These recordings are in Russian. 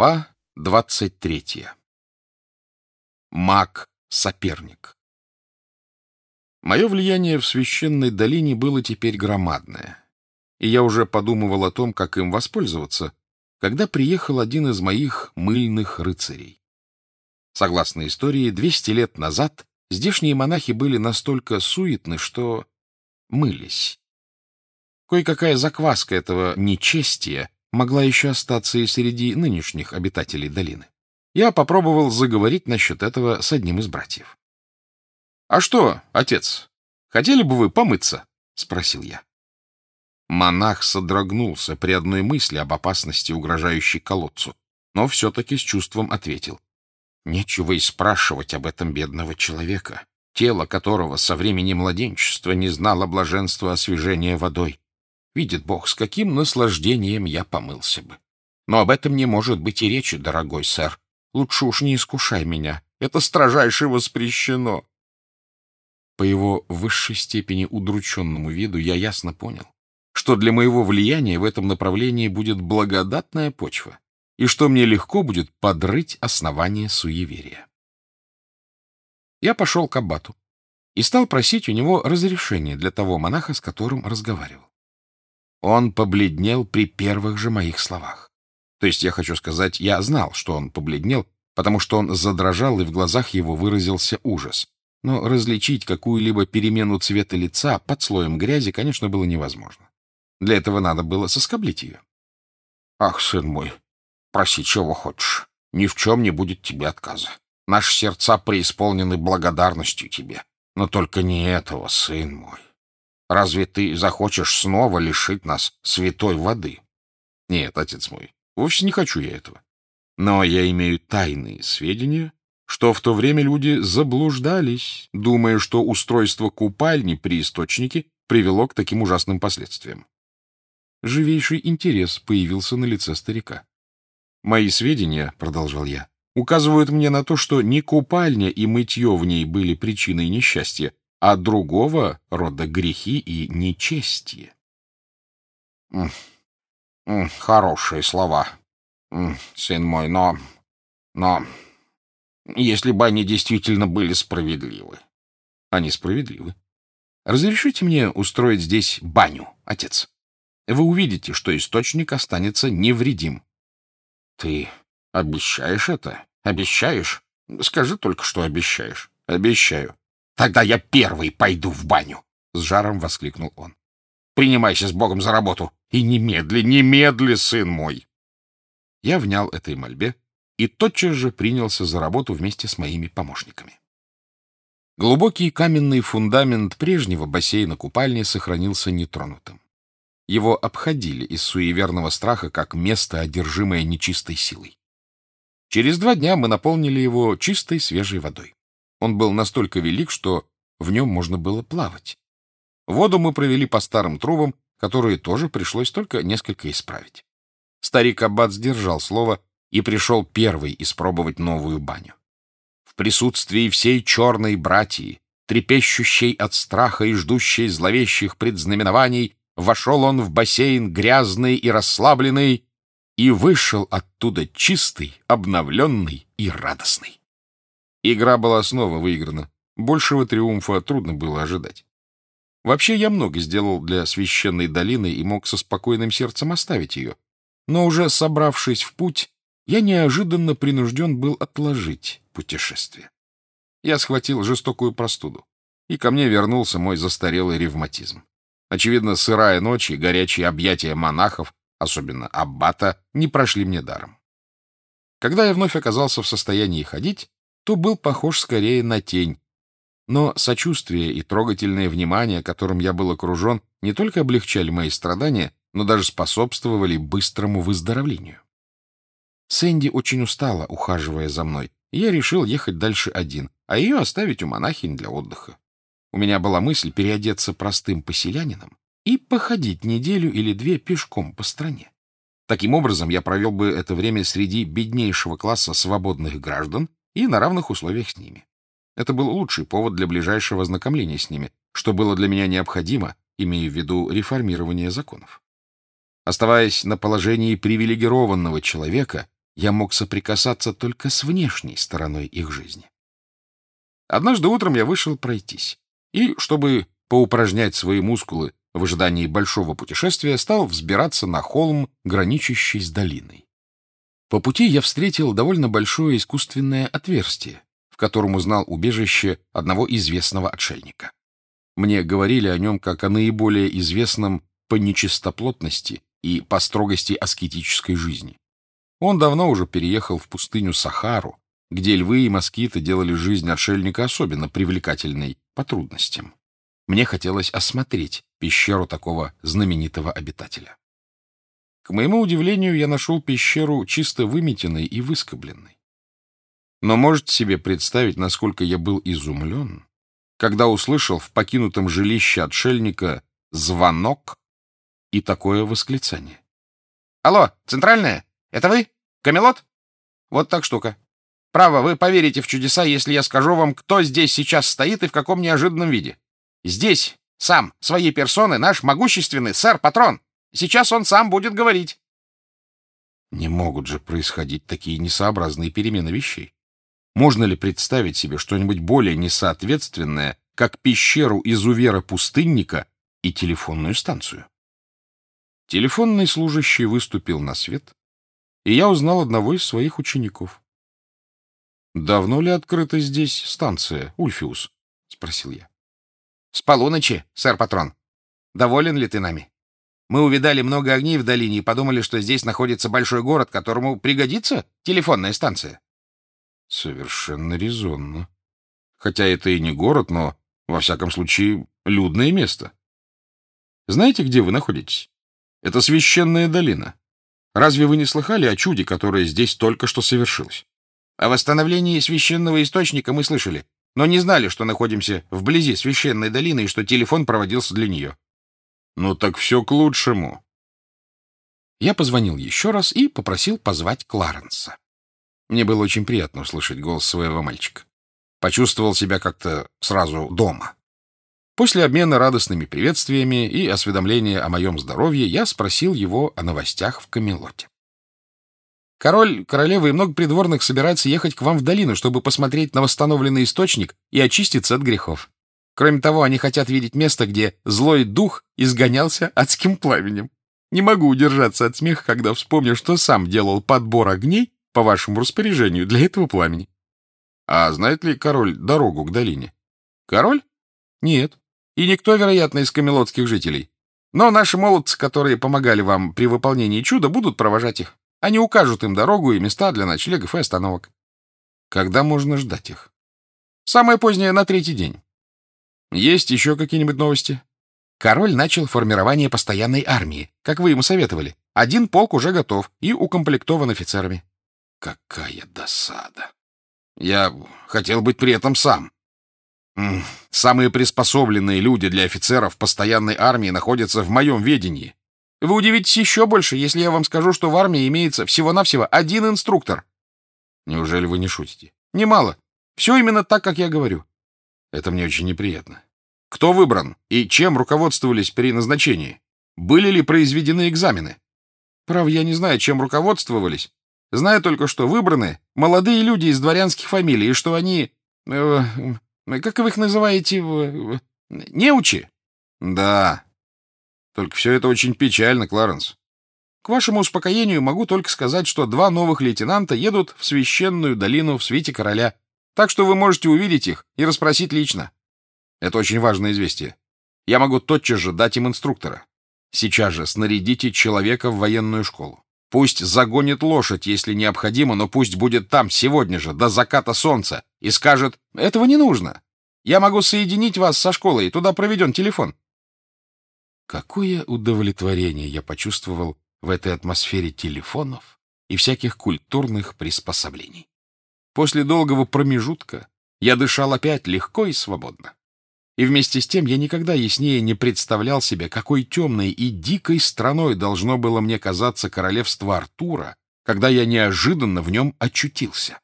Глава 23. Маг-соперник. Мое влияние в священной долине было теперь громадное, и я уже подумывал о том, как им воспользоваться, когда приехал один из моих мыльных рыцарей. Согласно истории, 200 лет назад здешние монахи были настолько суетны, что мылись. Кое-какая закваска этого нечестия могла еще остаться и среди нынешних обитателей долины. Я попробовал заговорить насчет этого с одним из братьев. — А что, отец, хотели бы вы помыться? — спросил я. Монах содрогнулся при одной мысли об опасности, угрожающей колодцу, но все-таки с чувством ответил. — Нечего и спрашивать об этом бедного человека, тело которого со времени младенчества не знало блаженства освежения водой. Видит Бог, с каким наслаждением я помылся бы. Но об этом не может быть и речи, дорогой сэр. Лучше уж не искушай меня. Это строжайше воспрещено. По его высшей степени удрученному виду я ясно понял, что для моего влияния в этом направлении будет благодатная почва, и что мне легко будет подрыть основание суеверия. Я пошел к аббату и стал просить у него разрешения для того монаха, с которым разговаривал. Он побледнел при первых же моих словах. То есть, я хочу сказать, я знал, что он побледнел, потому что он задрожал, и в глазах его выразился ужас. Но различить какую-либо перемену цвета лица под слоем грязи, конечно, было невозможно. Для этого надо было соскоблить ее. — Ах, сын мой, проси, чего хочешь. Ни в чем не будет тебе отказа. Наши сердца преисполнены благодарностью тебе. Но только не этого, сын мой. Разве ты захочешь снова лишить нас святой воды? Нет, отец мой, вовсе не хочу я этого. Но я имею тайные сведения, что в то время люди заблуждались, думая, что устройство купальни при источнике привело к таким ужасным последствиям. Живейший интерес появился на лице старика. «Мои сведения, — продолжал я, — указывают мне на то, что не купальня и мытье в ней были причиной несчастья, а другого рода грехи и нечестие. — Хорошие слова, сын мой, но... но... если бы они действительно были справедливы. Они справедливы. Разрешите мне устроить здесь баню, отец. Вы увидите, что источник останется невредим. Ты обещаешь это? Обещаешь? Скажи только, что обещаешь. Обещаю. Тогда я первый пойду в баню! — с жаром воскликнул он. — Принимайся с Богом за работу! И немедли, немедли, сын мой! Я внял этой мольбе и тотчас же принялся за работу вместе с моими помощниками. Глубокий каменный фундамент прежнего бассейна купальни сохранился нетронутым. Его обходили из суеверного страха как место, одержимое нечистой силой. Через два дня мы наполнили его чистой свежей водой. Он был настолько велик, что в нем можно было плавать. Воду мы провели по старым трубам, которые тоже пришлось только несколько исправить. Старик Аббат сдержал слово и пришел первый испробовать новую баню. В присутствии всей черной братьи, трепещущей от страха и ждущей зловещих предзнаменований, вошел он в бассейн грязный и расслабленный и вышел оттуда чистый, обновленный и радостный. Игра была снова выиграна. Большего триумфа трудно было ожидать. Вообще, я много сделал для священной долины и мог со спокойным сердцем оставить ее. Но уже собравшись в путь, я неожиданно принужден был отложить путешествие. Я схватил жестокую простуду, и ко мне вернулся мой застарелый ревматизм. Очевидно, сырая ночь и горячие объятия монахов, особенно аббата, не прошли мне даром. Когда я вновь оказался в состоянии ходить, то был похож скорее на тень. Но сочувствие и трогательное внимание, которым я был окружен, не только облегчали мои страдания, но даже способствовали быстрому выздоровлению. Сэнди очень устала, ухаживая за мной, и я решил ехать дальше один, а ее оставить у монахинь для отдыха. У меня была мысль переодеться простым поселянином и походить неделю или две пешком по стране. Таким образом, я провел бы это время среди беднейшего класса свободных граждан и на равных условиях с ними. Это был лучший повод для ближайшего ознакомления с ними, что было для меня необходимо, имея в виду реформирование законов. Оставаясь на положении привилегированного человека, я мог соприкасаться только с внешней стороной их жизни. Однажды утром я вышел пройтись, и, чтобы поупражнять свои мускулы в ожидании большого путешествия, стал взбираться на холм, граничащий с долиной. По пути я встретил довольно большое искусственное отверстие, в котором узнал убежище одного известного отшельника. Мне говорили о нем как о наиболее известном по нечистоплотности и по строгости аскетической жизни. Он давно уже переехал в пустыню Сахару, где львы и москиты делали жизнь отшельника особенно привлекательной по трудностям. Мне хотелось осмотреть пещеру такого знаменитого обитателя. К моему удивлению, я нашел пещеру чисто выметенной и выскобленной. Но можете себе представить, насколько я был изумлен, когда услышал в покинутом жилище отшельника звонок и такое восклицание. — Алло, центральная? Это вы? Камелот? Вот так штука. Право, вы поверите в чудеса, если я скажу вам, кто здесь сейчас стоит и в каком неожиданном виде. Здесь, сам, своей персоны, наш могущественный сэр-патрон. Сейчас он сам будет говорить. Не могут же происходить такие несообразные перемены вещей. Можно ли представить себе что-нибудь более несоответственное, как пещеру изувера-пустынника и телефонную станцию? Телефонный служащий выступил на свет, и я узнал одного из своих учеников. — Давно ли открыта здесь станция, Ульфиус? — спросил я. — С полуночи, сэр-патрон. Доволен ли ты нами? Мы увидали много огней в долине и подумали, что здесь находится большой город, которому пригодится телефонная станция. — Совершенно резонно. Хотя это и не город, но, во всяком случае, людное место. Знаете, где вы находитесь? Это священная долина. Разве вы не слыхали о чуде, которое здесь только что совершилось? О восстановлении священного источника мы слышали, но не знали, что находимся вблизи священной долины и что телефон проводился для нее. Ну так все к лучшему. Я позвонил еще раз и попросил позвать Кларенса. Мне было очень приятно услышать голос своего мальчика. Почувствовал себя как-то сразу дома. После обмена радостными приветствиями и осведомления о моем здоровье я спросил его о новостях в Камелоте. Король, королева и много придворных собираются ехать к вам в долину, чтобы посмотреть на восстановленный источник и очиститься от грехов. Кроме того, они хотят видеть место, где злой дух изгонялся адским пламенем. Не могу удержаться от смеха, когда вспомню, что сам делал подбор огней по вашему распоряжению для этого пламени. А знает ли король дорогу к долине? Король? Нет. И никто, вероятно, из камелотских жителей. Но наши молодцы, которые помогали вам при выполнении чуда, будут провожать их. Они укажут им дорогу и места для ночлегов и остановок. Когда можно ждать их? Самое позднее на третий день. Есть еще какие-нибудь новости? Король начал формирование постоянной армии, как вы ему советовали. Один полк уже готов и укомплектован офицерами. Какая досада! Я хотел быть при этом сам. Самые приспособленные люди для офицеров постоянной армии находятся в моем ведении. Вы удивитесь еще больше, если я вам скажу, что в армии имеется всего-навсего один инструктор. Неужели вы не шутите? Немало. Все именно так, как я говорю. Это мне очень неприятно. Кто выбран и чем руководствовались при назначении? Были ли произведены экзамены? Право, я не знаю, чем руководствовались. Знаю только, что выбраны молодые люди из дворянских фамилий, и что они... Э, как вы их называете? Э, неучи? Да, только все это очень печально, Кларенс. К вашему успокоению могу только сказать, что два новых лейтенанта едут в священную долину в свете короля, так что вы можете увидеть их и расспросить лично. Это очень важное известие. Я могу тотчас же дать им инструктора. Сейчас же снарядите человека в военную школу. Пусть загонит лошадь, если необходимо, но пусть будет там сегодня же, до заката солнца, и скажет, этого не нужно. Я могу соединить вас со школой, и туда проведен телефон. Какое удовлетворение я почувствовал в этой атмосфере телефонов и всяких культурных приспособлений. После долгого промежутка я дышал опять легко и свободно. И вместе с тем я никогда яснее не представлял себе, какой темной и дикой страной должно было мне казаться королевство Артура, когда я неожиданно в нем очутился.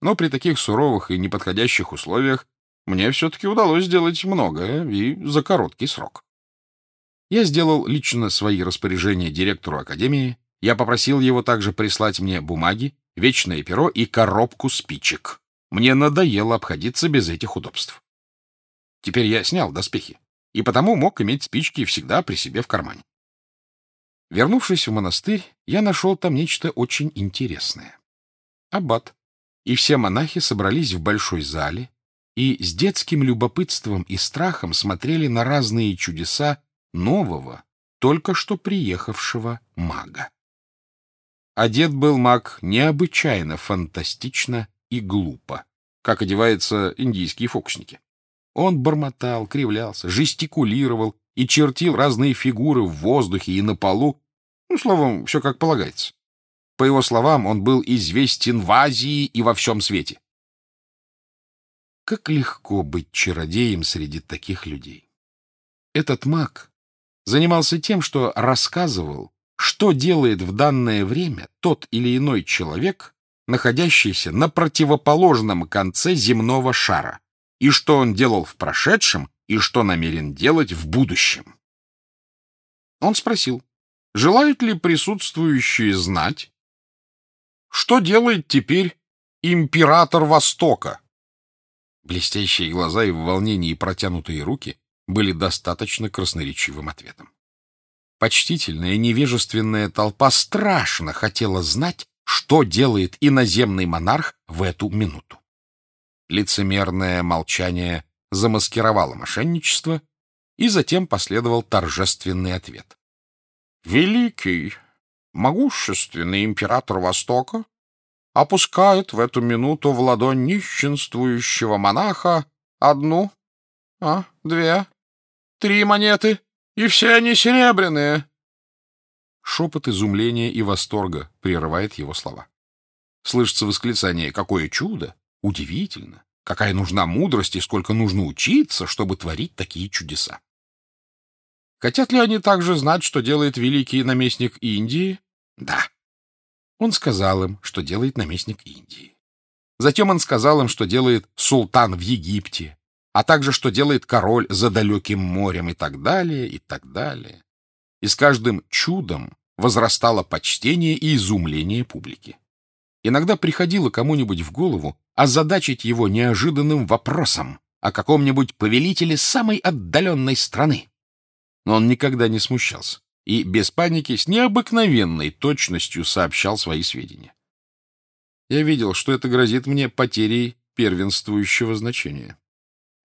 Но при таких суровых и неподходящих условиях мне все-таки удалось сделать многое и за короткий срок. Я сделал лично свои распоряжения директору академии, Я попросил его также прислать мне бумаги, вечное перо и коробку спичек. Мне надоело обходиться без этих удобств. Теперь я снял доспехи, и потому мог иметь спички всегда при себе в кармане. Вернувшись в монастырь, я нашел там нечто очень интересное. Аббат и все монахи собрались в большой зале и с детским любопытством и страхом смотрели на разные чудеса нового, только что приехавшего мага. Одет был маг необычайно фантастично и глупо, как одеваются индийские фокусники. Он бормотал, кривлялся, жестикулировал и чертил разные фигуры в воздухе и на полу, ну, словом, все как полагается. По его словам, он был известен в Азии и во всем свете. Как легко быть чародеем среди таких людей. Этот маг занимался тем, что рассказывал, что делает в данное время тот или иной человек, находящийся на противоположном конце земного шара, и что он делал в прошедшем, и что намерен делать в будущем. Он спросил, желают ли присутствующие знать, что делает теперь император Востока? Блестящие глаза и в волнении протянутые руки были достаточно красноречивым ответом. Почтительная невежественная толпа страшно хотела знать, что делает иноземный монарх в эту минуту. Лицемерное молчание замаскировало мошенничество, и затем последовал торжественный ответ. «Великий, могущественный император Востока опускает в эту минуту в ладонь нищенствующего монаха одну, а, две, три монеты, и все они серебряные. Шепот изумления и восторга прерывает его слова. Слышится восклицание «Какое чудо! Удивительно! Какая нужна мудрость и сколько нужно учиться, чтобы творить такие чудеса!» Хотят ли они также знать, что делает великий наместник Индии? Да. Он сказал им, что делает наместник Индии. Затем он сказал им, что делает султан в Египте, а также что делает король за далеким морем и так далее, и так далее. И с каждым чудом возрастало почтение и изумление публики. Иногда приходило кому-нибудь в голову озадачить его неожиданным вопросом о каком-нибудь повелителе самой отдаленной страны. Но он никогда не смущался и без паники с необыкновенной точностью сообщал свои сведения. Я видел, что это грозит мне потерей первенствующего значения.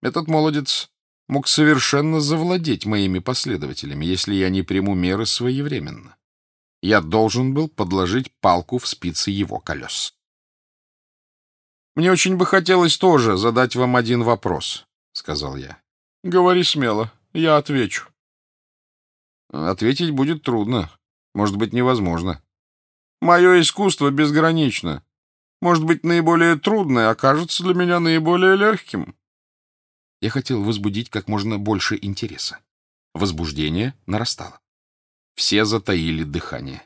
Этот молодец мог совершенно завладеть моими последователями, если я не приму меры своевременно. Я должен был подложить палку в спицы его колес. «Мне очень бы хотелось тоже задать вам один вопрос», — сказал я. «Говори смело, я отвечу». «Ответить будет трудно, может быть, невозможно. Мое искусство безгранично. Может быть, наиболее трудное окажется для меня наиболее легким». Я хотел возбудить как можно больше интереса. Возбуждение нарастало. Все затаили дыхание.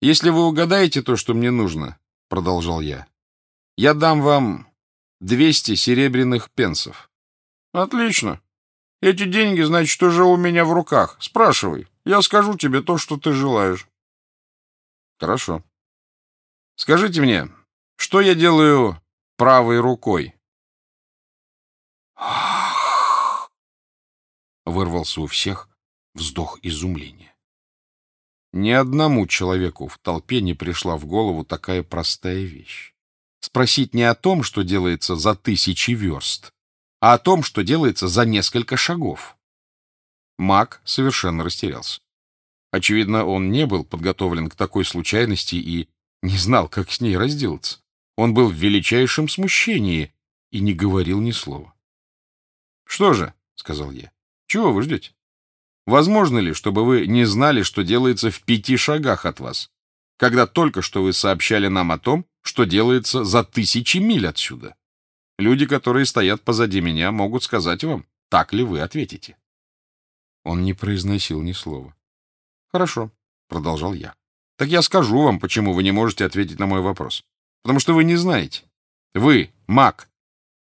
«Если вы угадаете то, что мне нужно, — продолжал я, — я дам вам двести серебряных пенсов». «Отлично. Эти деньги, значит, уже у меня в руках. Спрашивай. Я скажу тебе то, что ты желаешь». «Хорошо. Скажите мне, что я делаю правой рукой?» Вырвался у всех вздох изумления. Ни одному человеку в толпе не пришла в голову такая простая вещь. Спросить не о том, что делается за тысячи верст, а о том, что делается за несколько шагов. Маг совершенно растерялся. Очевидно, он не был подготовлен к такой случайности и не знал, как с ней разделаться. Он был в величайшем смущении и не говорил ни слова. «Что же?» — сказал я. «Чего вы ждете? Возможно ли, чтобы вы не знали, что делается в пяти шагах от вас, когда только что вы сообщали нам о том, что делается за тысячи миль отсюда? Люди, которые стоят позади меня, могут сказать вам, так ли вы ответите». Он не произносил ни слова. «Хорошо», — продолжал я. «Так я скажу вам, почему вы не можете ответить на мой вопрос. Потому что вы не знаете. Вы — маг.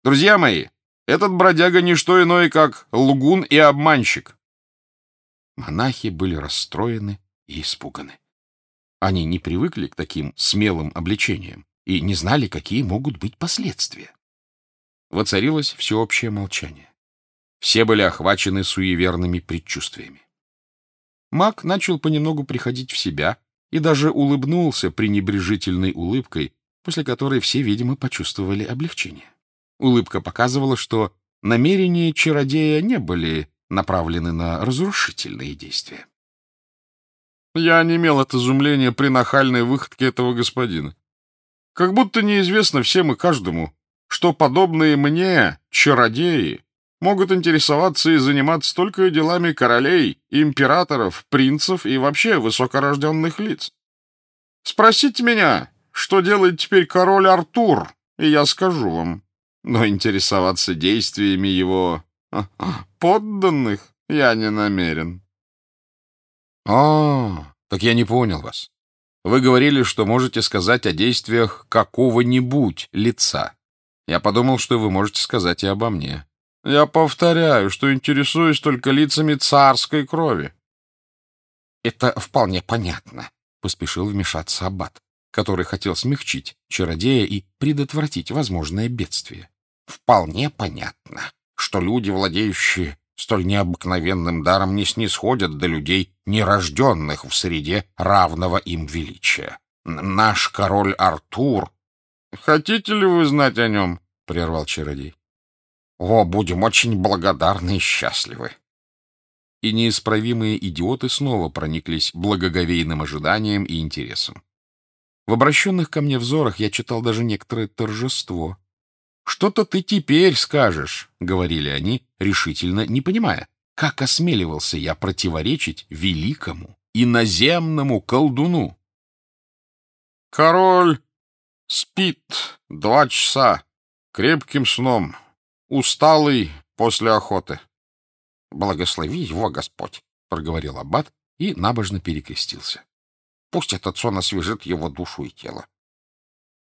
Друзья мои, этот бродяга — не что иное, как лгун и обманщик. Монахи были расстроены и испуганы. Они не привыкли к таким смелым обличениям и не знали, какие могут быть последствия. Воцарилось всеобщее молчание. Все были охвачены суеверными предчувствиями. Мак начал понемногу приходить в себя и даже улыбнулся пренебрежительной улыбкой, после которой все, видимо, почувствовали облегчение. Улыбка показывала, что намерения чародея не были направлены на разрушительные действия. Я не имел от изумления при нахальной выходке этого господина. Как будто неизвестно всем и каждому, что подобные мне, чародеи, могут интересоваться и заниматься только делами королей, императоров, принцев и вообще высокорожденных лиц. Спросите меня, что делает теперь король Артур, и я скажу вам. Но интересоваться действиями его подданных я не намерен. — А, так я не понял вас. Вы говорили, что можете сказать о действиях какого-нибудь лица. Я подумал, что вы можете сказать и обо мне. Я повторяю, что интересуюсь только лицами царской крови. — Это вполне понятно, — поспешил вмешаться Аббат, который хотел смягчить чародея и предотвратить возможное бедствие. — Вполне понятно, что люди, владеющие столь необыкновенным даром, не снисходят до людей, нерожденных в среде равного им величия. Наш король Артур... — Хотите ли вы знать о нем? — прервал чародей. — О, будем очень благодарны и счастливы. И неисправимые идиоты снова прониклись благоговейным ожиданием и интересом. В обращенных ко мне взорах я читал даже некоторое торжество — «Что-то ты теперь скажешь», — говорили они, решительно не понимая, как осмеливался я противоречить великому иноземному колдуну. «Король спит два часа, крепким сном, усталый после охоты». «Благослови его Господь», — проговорил аббат и набожно перекрестился. «Пусть этот сон освежит его душу и тело».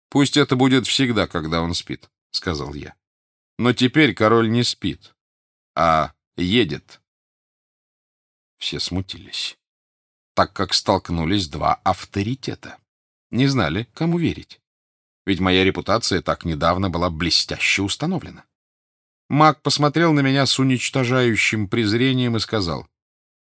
«Пусть это будет всегда, когда он спит», — сказал я. Но теперь король не спит, а едет. Все смутились, так как столкнулись два авторитета. Не знали, кому верить. Ведь моя репутация так недавно была блестяще установлена. Маг посмотрел на меня с уничтожающим презрением и сказал,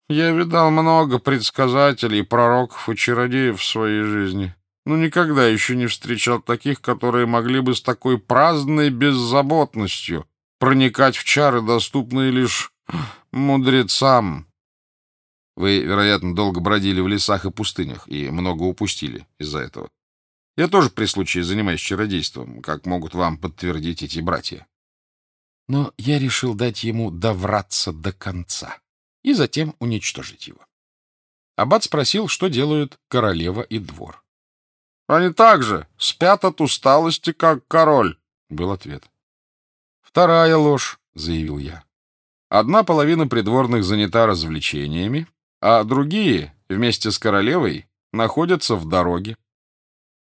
«Я видал много предсказателей, пророков и чародеев в своей жизни но никогда еще не встречал таких, которые могли бы с такой праздной беззаботностью проникать в чары, доступные лишь мудрецам. Вы, вероятно, долго бродили в лесах и пустынях и много упустили из-за этого. Я тоже при случае занимаюсь чародейством, как могут вам подтвердить эти братья. Но я решил дать ему довраться до конца и затем уничтожить его. Аббат спросил, что делают королева и двор. Они также спят от усталости, как король, — был ответ. Вторая ложь, — заявил я. Одна половина придворных занята развлечениями, а другие, вместе с королевой, находятся в дороге.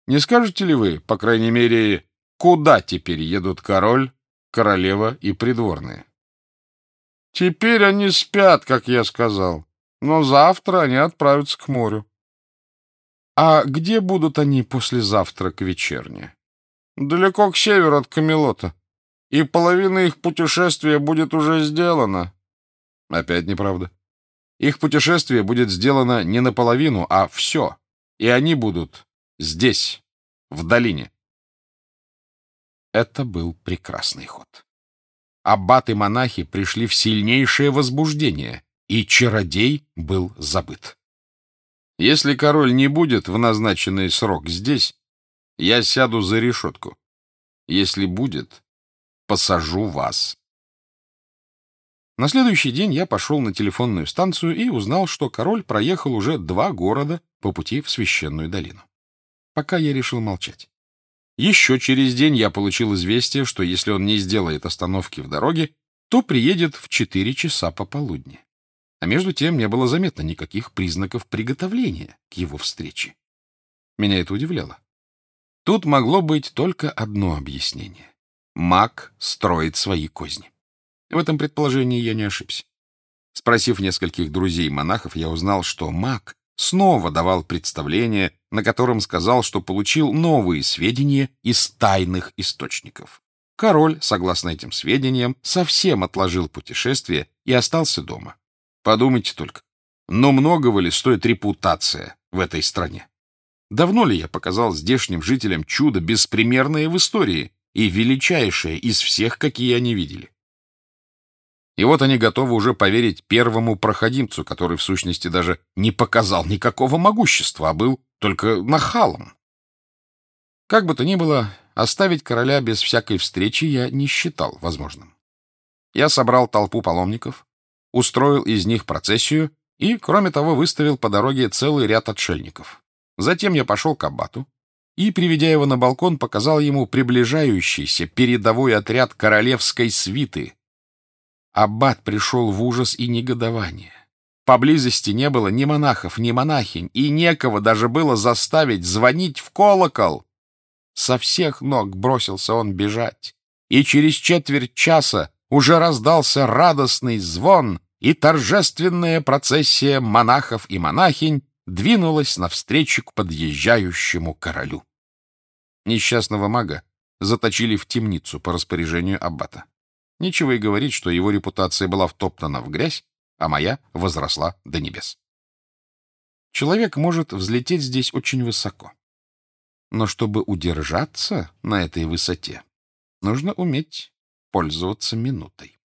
Не скажете ли вы, по крайней мере, куда теперь едут король, королева и придворные? Теперь они спят, как я сказал, но завтра они отправятся к морю. А где будут они послезавтра к вечерне? Далеко к северу от Камелота. И половина их путешествия будет уже сделана. Опять неправда. Их путешествие будет сделано не наполовину, а все. И они будут здесь, в долине. Это был прекрасный ход. Аббат и монахи пришли в сильнейшее возбуждение, и чародей был забыт. Если король не будет в назначенный срок здесь, я сяду за решетку. Если будет, посажу вас. На следующий день я пошел на телефонную станцию и узнал, что король проехал уже два города по пути в священную долину. Пока я решил молчать. Еще через день я получил известие, что если он не сделает остановки в дороге, то приедет в четыре часа пополудни. А между тем не было заметно никаких признаков приготовления к его встрече. Меня это удивляло. Тут могло быть только одно объяснение. Маг строит свои козни. В этом предположении я не ошибся. Спросив нескольких друзей-монахов, я узнал, что маг снова давал представление, на котором сказал, что получил новые сведения из тайных источников. Король, согласно этим сведениям, совсем отложил путешествие и остался дома. Подумайте только, но многого ли стоит репутация в этой стране? Давно ли я показал здешним жителям чудо беспримерное в истории и величайшее из всех, какие они видели? И вот они готовы уже поверить первому проходимцу, который в сущности даже не показал никакого могущества, а был только нахалом. Как бы то ни было, оставить короля без всякой встречи я не считал возможным. Я собрал толпу паломников, устроил из них процессию и, кроме того, выставил по дороге целый ряд отшельников. Затем я пошел к аббату и, приведя его на балкон, показал ему приближающийся передовой отряд королевской свиты. Аббат пришел в ужас и негодование. Поблизости не было ни монахов, ни монахинь, и некого даже было заставить звонить в колокол. Со всех ног бросился он бежать, и через четверть часа уже раздался радостный звон, и торжественная процессия монахов и монахинь двинулась навстречу к подъезжающему королю. Несчастного мага заточили в темницу по распоряжению аббата. Нечего и говорить, что его репутация была втоптана в грязь, а моя возросла до небес. Человек может взлететь здесь очень высоко. Но чтобы удержаться на этой высоте, нужно уметь пользоваться минутой.